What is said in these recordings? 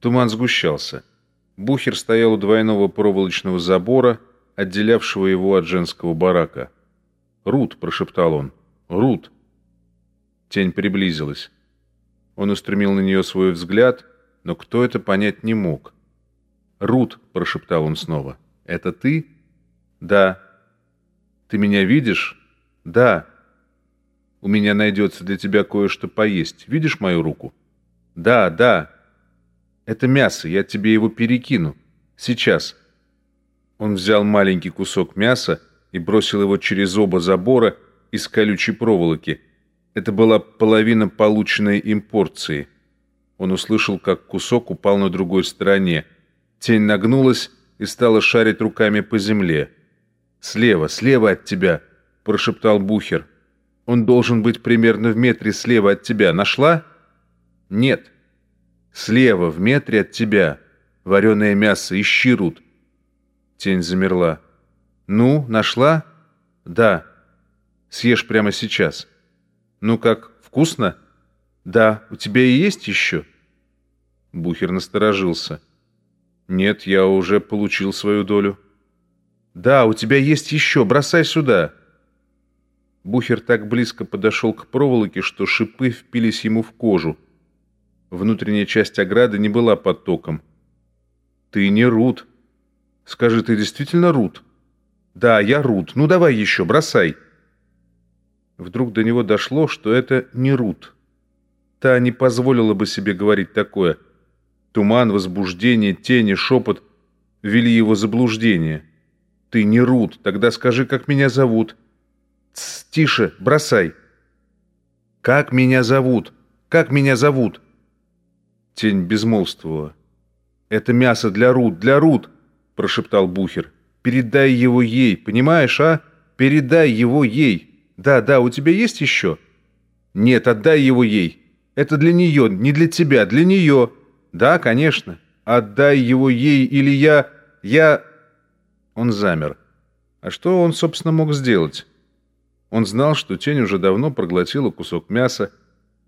Туман сгущался. Бухер стоял у двойного проволочного забора, отделявшего его от женского барака. «Рут!» — прошептал он. «Рут!» Тень приблизилась. Он устремил на нее свой взгляд, но кто это понять не мог. «Рут!» — прошептал он снова. «Это ты?» «Да». «Ты меня видишь?» «Да». «У меня найдется для тебя кое-что поесть. Видишь мою руку?» «Да, да». «Это мясо, я тебе его перекину. Сейчас». Он взял маленький кусок мяса и бросил его через оба забора из колючей проволоки. Это была половина полученной им порции. Он услышал, как кусок упал на другой стороне. Тень нагнулась и стала шарить руками по земле. «Слева, слева от тебя!» – прошептал Бухер. «Он должен быть примерно в метре слева от тебя. Нашла?» «Нет». «Слева, в метре от тебя. Вареное мясо. Ищи, Рут». Тень замерла. «Ну, нашла?» «Да». «Съешь прямо сейчас». «Ну как, вкусно?» «Да. У тебя и есть еще?» Бухер насторожился. «Нет, я уже получил свою долю». «Да, у тебя есть еще. Бросай сюда». Бухер так близко подошел к проволоке, что шипы впились ему в кожу. Внутренняя часть ограды не была под током. «Ты не Рут. Скажи, ты действительно Рут?» «Да, я Рут. Ну давай еще, бросай». Вдруг до него дошло, что это не Рут. Та не позволила бы себе говорить такое. Туман, возбуждение, тени, шепот вели его заблуждение. «Ты не Рут, тогда скажи, как меня зовут». «Тсс, тише, бросай». «Как меня зовут? Как меня зовут?» Тень безмолвствовала. «Это мясо для Рут, для Рут!» – прошептал Бухер. «Передай его ей, понимаешь, а? Передай его ей. Да, да, у тебя есть еще?» «Нет, отдай его ей. Это для нее, не для тебя, для нее. Да, конечно. Отдай его ей, или я... я...» Он замер. А что он, собственно, мог сделать? Он знал, что тень уже давно проглотила кусок мяса.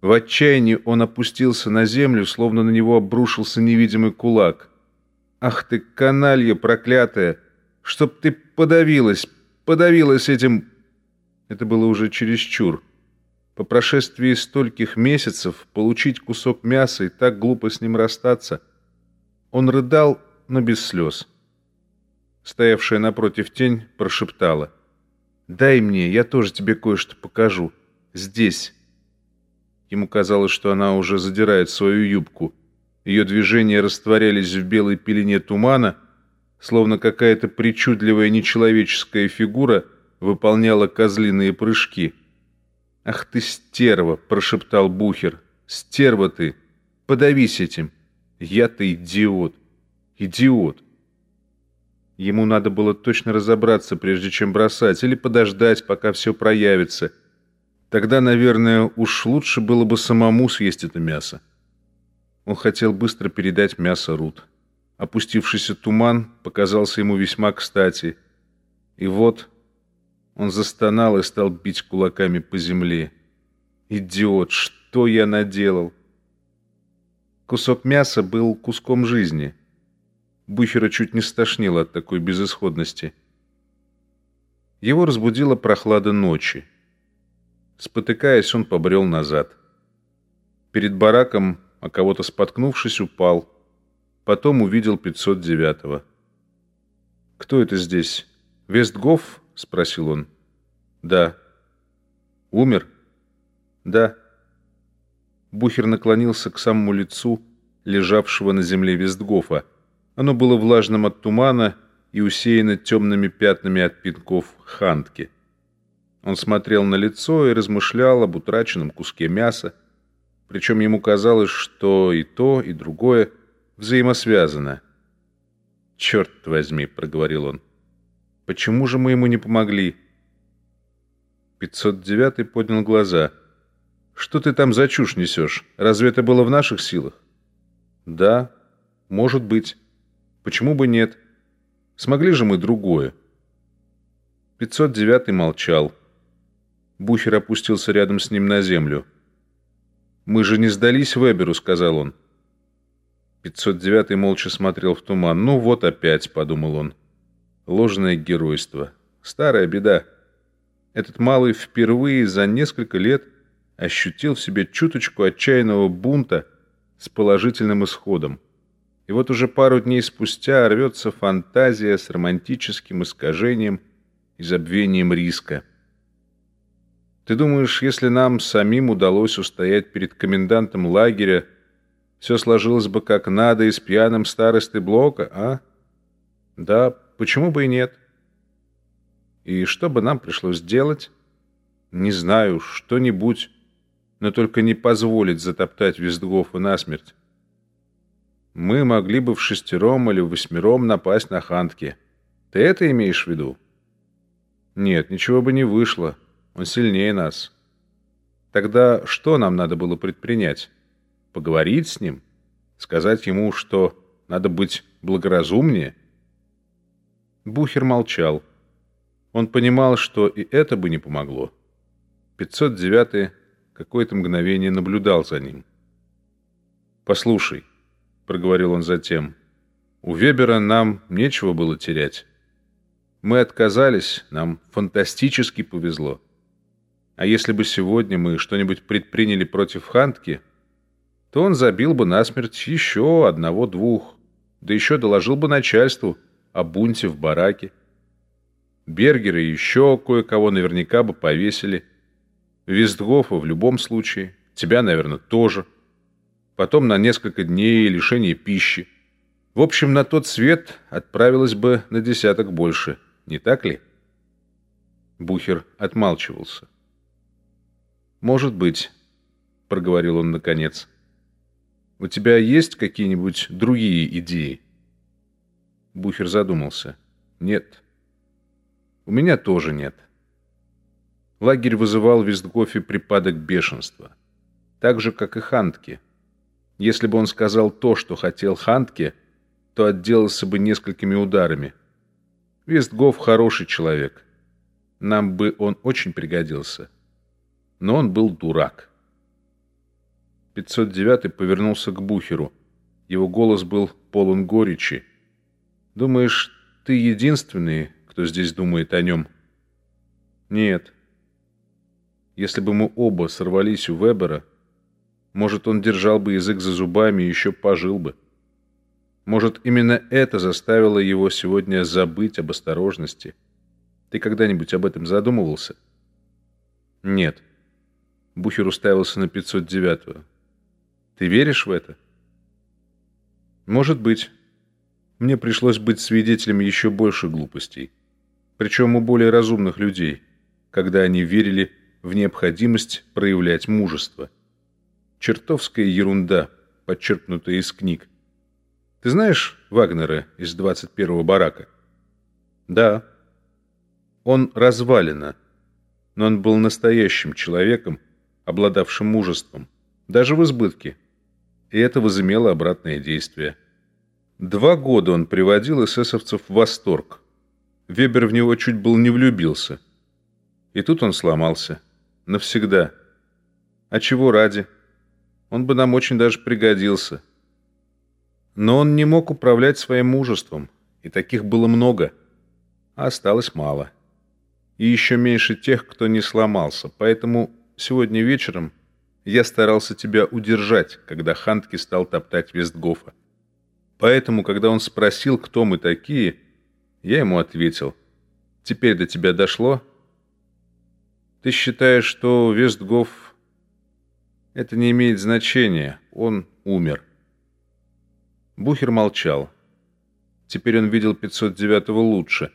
В отчаянии он опустился на землю, словно на него обрушился невидимый кулак. «Ах ты, каналья проклятая! Чтоб ты подавилась, подавилась этим...» Это было уже чересчур. По прошествии стольких месяцев получить кусок мяса и так глупо с ним расстаться. Он рыдал, но без слез. Стоявшая напротив тень прошептала. «Дай мне, я тоже тебе кое-что покажу. Здесь». Ему казалось, что она уже задирает свою юбку. Ее движения растворялись в белой пелене тумана, словно какая-то причудливая нечеловеческая фигура выполняла козлиные прыжки. «Ах ты, стерва!» – прошептал Бухер. «Стерва ты! Подавись этим! Я-то идиот! Идиот!» Ему надо было точно разобраться, прежде чем бросать, или подождать, пока все проявится. Тогда, наверное, уж лучше было бы самому съесть это мясо. Он хотел быстро передать мясо Рут. Опустившийся туман показался ему весьма кстати. И вот он застонал и стал бить кулаками по земле. «Идиот, что я наделал?» Кусок мяса был куском жизни. Бухера чуть не стошнило от такой безысходности. Его разбудила прохлада ночи. Спотыкаясь, он побрел назад. Перед бараком, а кого-то споткнувшись, упал. Потом увидел 509-го. «Кто это здесь? Вестгоф?» — спросил он. «Да». «Умер?» «Да». Бухер наклонился к самому лицу лежавшего на земле Вестгофа. Оно было влажным от тумана и усеяно темными пятнами от пинков хантки. Он смотрел на лицо и размышлял об утраченном куске мяса, причем ему казалось, что и то, и другое взаимосвязано. «Черт возьми», — проговорил он, Почему же мы ему не помогли? 509-й поднял глаза. Что ты там за чушь несешь? Разве это было в наших силах? Да, может быть. Почему бы нет? Смогли же мы другое. 509-й молчал. Бухер опустился рядом с ним на землю. «Мы же не сдались Веберу», — сказал он. 509 молча смотрел в туман. «Ну вот опять», — подумал он. «Ложное геройство. Старая беда. Этот малый впервые за несколько лет ощутил в себе чуточку отчаянного бунта с положительным исходом. И вот уже пару дней спустя рвется фантазия с романтическим искажением и забвением риска. Ты думаешь, если нам самим удалось устоять перед комендантом лагеря, все сложилось бы как надо и с пьяным старостой блока, а? Да, почему бы и нет? И что бы нам пришлось делать? Не знаю, что-нибудь, но только не позволить затоптать Вестгофа насмерть. Мы могли бы в шестером или восьмером напасть на Хантки. Ты это имеешь в виду? Нет, ничего бы не вышло. Он сильнее нас. Тогда что нам надо было предпринять? Поговорить с ним? Сказать ему, что надо быть благоразумнее? Бухер молчал. Он понимал, что и это бы не помогло. 509-й какое-то мгновение наблюдал за ним. «Послушай», — проговорил он затем, — «у Вебера нам нечего было терять. Мы отказались, нам фантастически повезло. А если бы сегодня мы что-нибудь предприняли против Хантки, то он забил бы насмерть еще одного-двух, да еще доложил бы начальству о бунте в бараке. Бергера и еще кое-кого наверняка бы повесили. Вестгофа в любом случае, тебя, наверное, тоже. Потом на несколько дней лишение пищи. В общем, на тот свет отправилось бы на десяток больше, не так ли? Бухер отмалчивался. «Может быть», — проговорил он наконец, — у тебя есть какие-нибудь другие идеи? Бухер задумался. Нет. У меня тоже нет. Лагерь вызывал в Вестгофе припадок бешенства. Так же, как и Хантке. Если бы он сказал то, что хотел Хантке, то отделался бы несколькими ударами. Вестгоф хороший человек. Нам бы он очень пригодился. Но он был дурак. 509 повернулся к Бухеру. Его голос был полон горечи. «Думаешь, ты единственный, кто здесь думает о нем?» «Нет. Если бы мы оба сорвались у Вебера, может, он держал бы язык за зубами и еще пожил бы. Может, именно это заставило его сегодня забыть об осторожности. Ты когда-нибудь об этом задумывался?» «Нет». Бухер уставился на 509-го. Ты веришь в это? Может быть. Мне пришлось быть свидетелем еще больше глупостей. Причем у более разумных людей, когда они верили в необходимость проявлять мужество. Чертовская ерунда, подчеркнутая из книг. Ты знаешь Вагнера из 21-го барака? Да. Он развалина, но он был настоящим человеком, обладавшим мужеством, даже в избытке и это возымело обратное действие. Два года он приводил эсэсовцев в восторг. Вебер в него чуть был не влюбился. И тут он сломался. Навсегда. А чего ради? Он бы нам очень даже пригодился. Но он не мог управлять своим мужеством, и таких было много, а осталось мало. И еще меньше тех, кто не сломался, поэтому сегодня вечером я старался тебя удержать, когда Хантки стал топтать Вестгофа. Поэтому, когда он спросил, кто мы такие, я ему ответил. Теперь до тебя дошло? Ты считаешь, что Вестгоф... Это не имеет значения. Он умер. Бухер молчал. Теперь он видел 509-го лучше.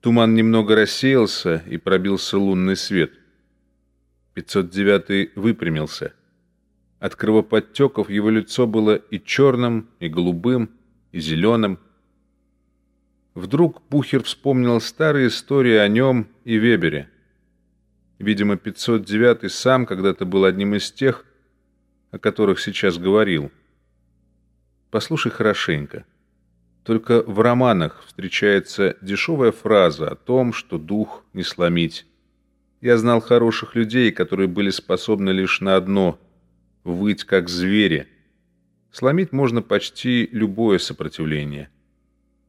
Туман немного рассеялся, и пробился лунный свет. 509 выпрямился. От кровоподтеков его лицо было и черным, и голубым, и зеленым. Вдруг Бухер вспомнил старые истории о нем и Вебере. Видимо, 509 сам когда-то был одним из тех, о которых сейчас говорил. Послушай хорошенько. Только в романах встречается дешевая фраза о том, что дух не сломить. Я знал хороших людей, которые были способны лишь на одно — выть как звери. Сломить можно почти любое сопротивление.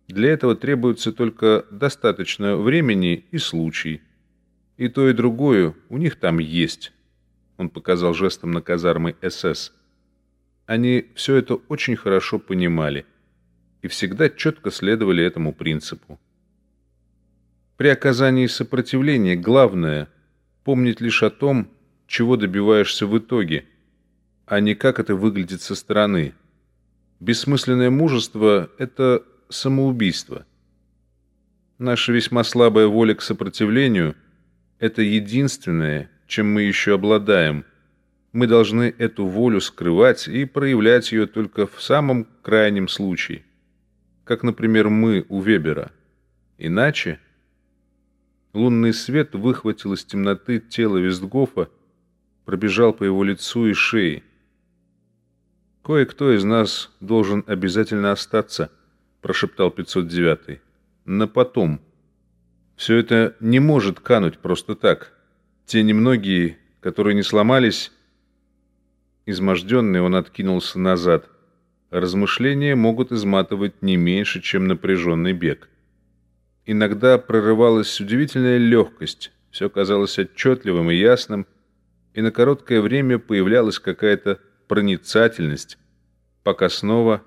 Для этого требуется только достаточно времени и случай. И то, и другое у них там есть. Он показал жестом на казармы СС. Они все это очень хорошо понимали и всегда четко следовали этому принципу. При оказании сопротивления главное – помнить лишь о том, чего добиваешься в итоге, а не как это выглядит со стороны. Бессмысленное мужество – это самоубийство. Наша весьма слабая воля к сопротивлению – это единственное, чем мы еще обладаем. Мы должны эту волю скрывать и проявлять ее только в самом крайнем случае. Как, например, мы у Вебера. Иначе лунный свет выхватил из темноты тело Вестгофа, пробежал по его лицу и шее. «Кое-кто из нас должен обязательно остаться», — прошептал 509-й. «На потом. Все это не может кануть просто так. Те немногие, которые не сломались...» Изможденный он откинулся назад. Размышления могут изматывать не меньше, чем напряженный бег. Иногда прорывалась удивительная легкость, все казалось отчетливым и ясным, и на короткое время появлялась какая-то проницательность, пока снова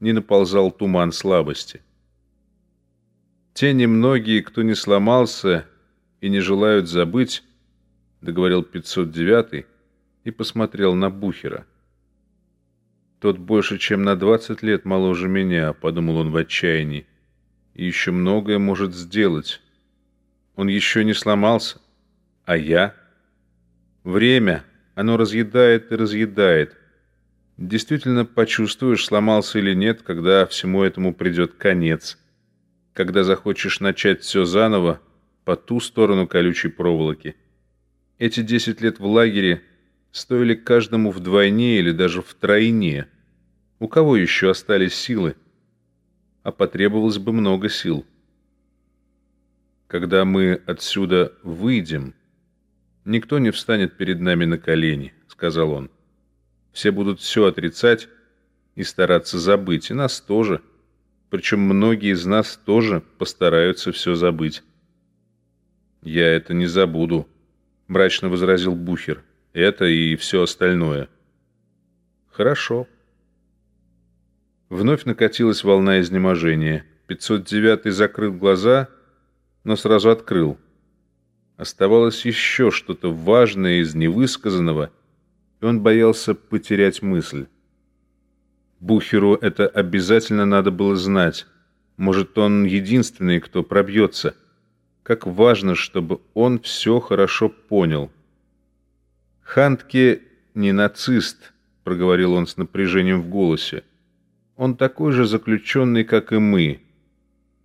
не наползал туман слабости. Те немногие, кто не сломался и не желают забыть, договорил 509 и посмотрел на Бухера. Тот больше, чем на 20 лет моложе меня, подумал он в отчаянии, и еще многое может сделать. Он еще не сломался, а я... Время, оно разъедает и разъедает. Действительно почувствуешь, сломался или нет, когда всему этому придет конец. Когда захочешь начать все заново по ту сторону колючей проволоки. Эти десять лет в лагере стоили каждому вдвойне или даже втройне. У кого еще остались силы? А потребовалось бы много сил. Когда мы отсюда выйдем... «Никто не встанет перед нами на колени», — сказал он. «Все будут все отрицать и стараться забыть, и нас тоже. Причем многие из нас тоже постараются все забыть». «Я это не забуду», — мрачно возразил Бухер. «Это и все остальное». «Хорошо». Вновь накатилась волна изнеможения. 509 закрыл глаза, но сразу открыл — Оставалось еще что-то важное из невысказанного, и он боялся потерять мысль. Бухеру это обязательно надо было знать. Может, он единственный, кто пробьется. Как важно, чтобы он все хорошо понял. «Хантке не нацист», — проговорил он с напряжением в голосе. «Он такой же заключенный, как и мы.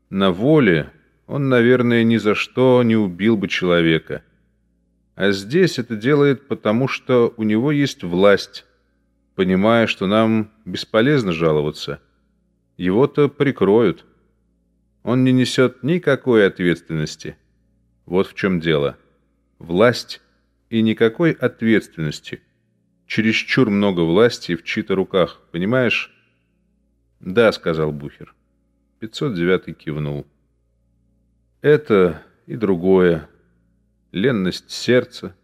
На воле он, наверное, ни за что не убил бы человека. А здесь это делает потому, что у него есть власть, понимая, что нам бесполезно жаловаться. Его-то прикроют. Он не несет никакой ответственности. Вот в чем дело. Власть и никакой ответственности. Чересчур много власти в чьи-то руках, понимаешь? «Да», — сказал Бухер. 509 кивнул. Это и другое. Ленность сердца,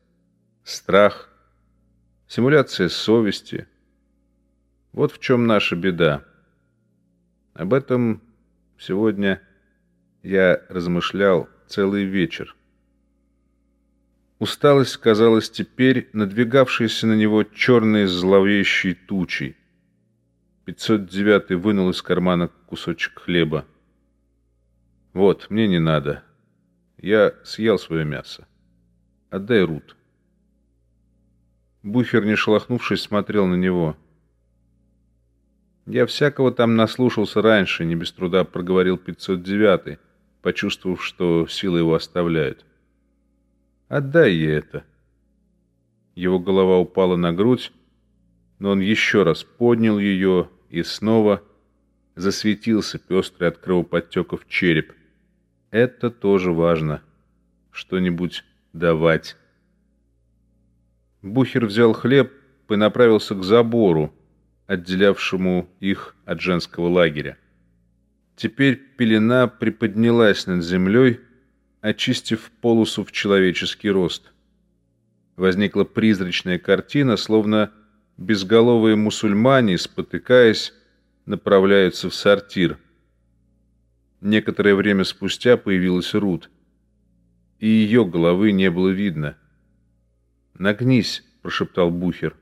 страх, симуляция совести. Вот в чем наша беда. Об этом сегодня я размышлял целый вечер. Усталость казалась теперь надвигавшейся на него черной зловещей тучей. 509 вынул из кармана кусочек хлеба. Вот, мне не надо. Я съел свое мясо. Отдай Рут. Буфер, не шелохнувшись, смотрел на него. Я всякого там наслушался раньше, не без труда проговорил 509-й, почувствовав, что силы его оставляют. Отдай ей это. Его голова упала на грудь, но он еще раз поднял ее и снова засветился пестрый от кровоподтеков череп. Это тоже важно. Что-нибудь давать. Бухер взял хлеб и направился к забору, отделявшему их от женского лагеря. Теперь пелена приподнялась над землей, очистив полосу в человеческий рост. Возникла призрачная картина, словно безголовые мусульмане, спотыкаясь, направляются в сортир. Некоторое время спустя появилась Рут, и ее головы не было видно. «Нагнись», — прошептал Бухер.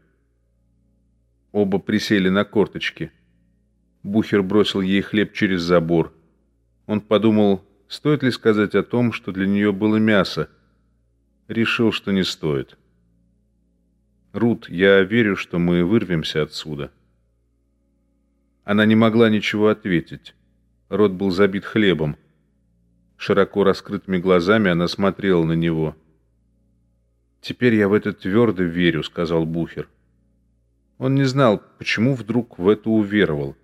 Оба присели на корточки. Бухер бросил ей хлеб через забор. Он подумал, стоит ли сказать о том, что для нее было мясо. Решил, что не стоит. «Рут, я верю, что мы вырвемся отсюда». Она не могла ничего ответить. Рот был забит хлебом. Широко раскрытыми глазами она смотрела на него. «Теперь я в это твердо верю», — сказал Бухер. Он не знал, почему вдруг в это уверовал.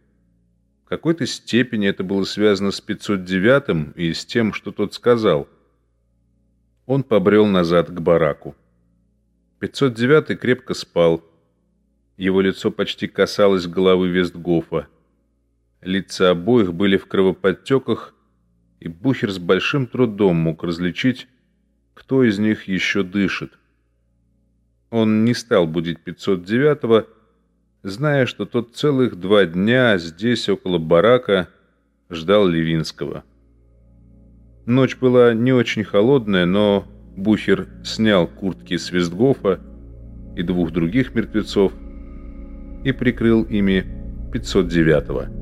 В какой-то степени это было связано с 509-м и с тем, что тот сказал. Он побрел назад к бараку. 509-й крепко спал. Его лицо почти касалось головы Вестгофа. Лица обоих были в кровоподтеках, и Бухер с большим трудом мог различить, кто из них еще дышит. Он не стал будить 509-го, зная, что тот целых два дня здесь, около барака, ждал Левинского. Ночь была не очень холодная, но Бухер снял куртки Свистгофа и двух других мертвецов и прикрыл ими 509-го.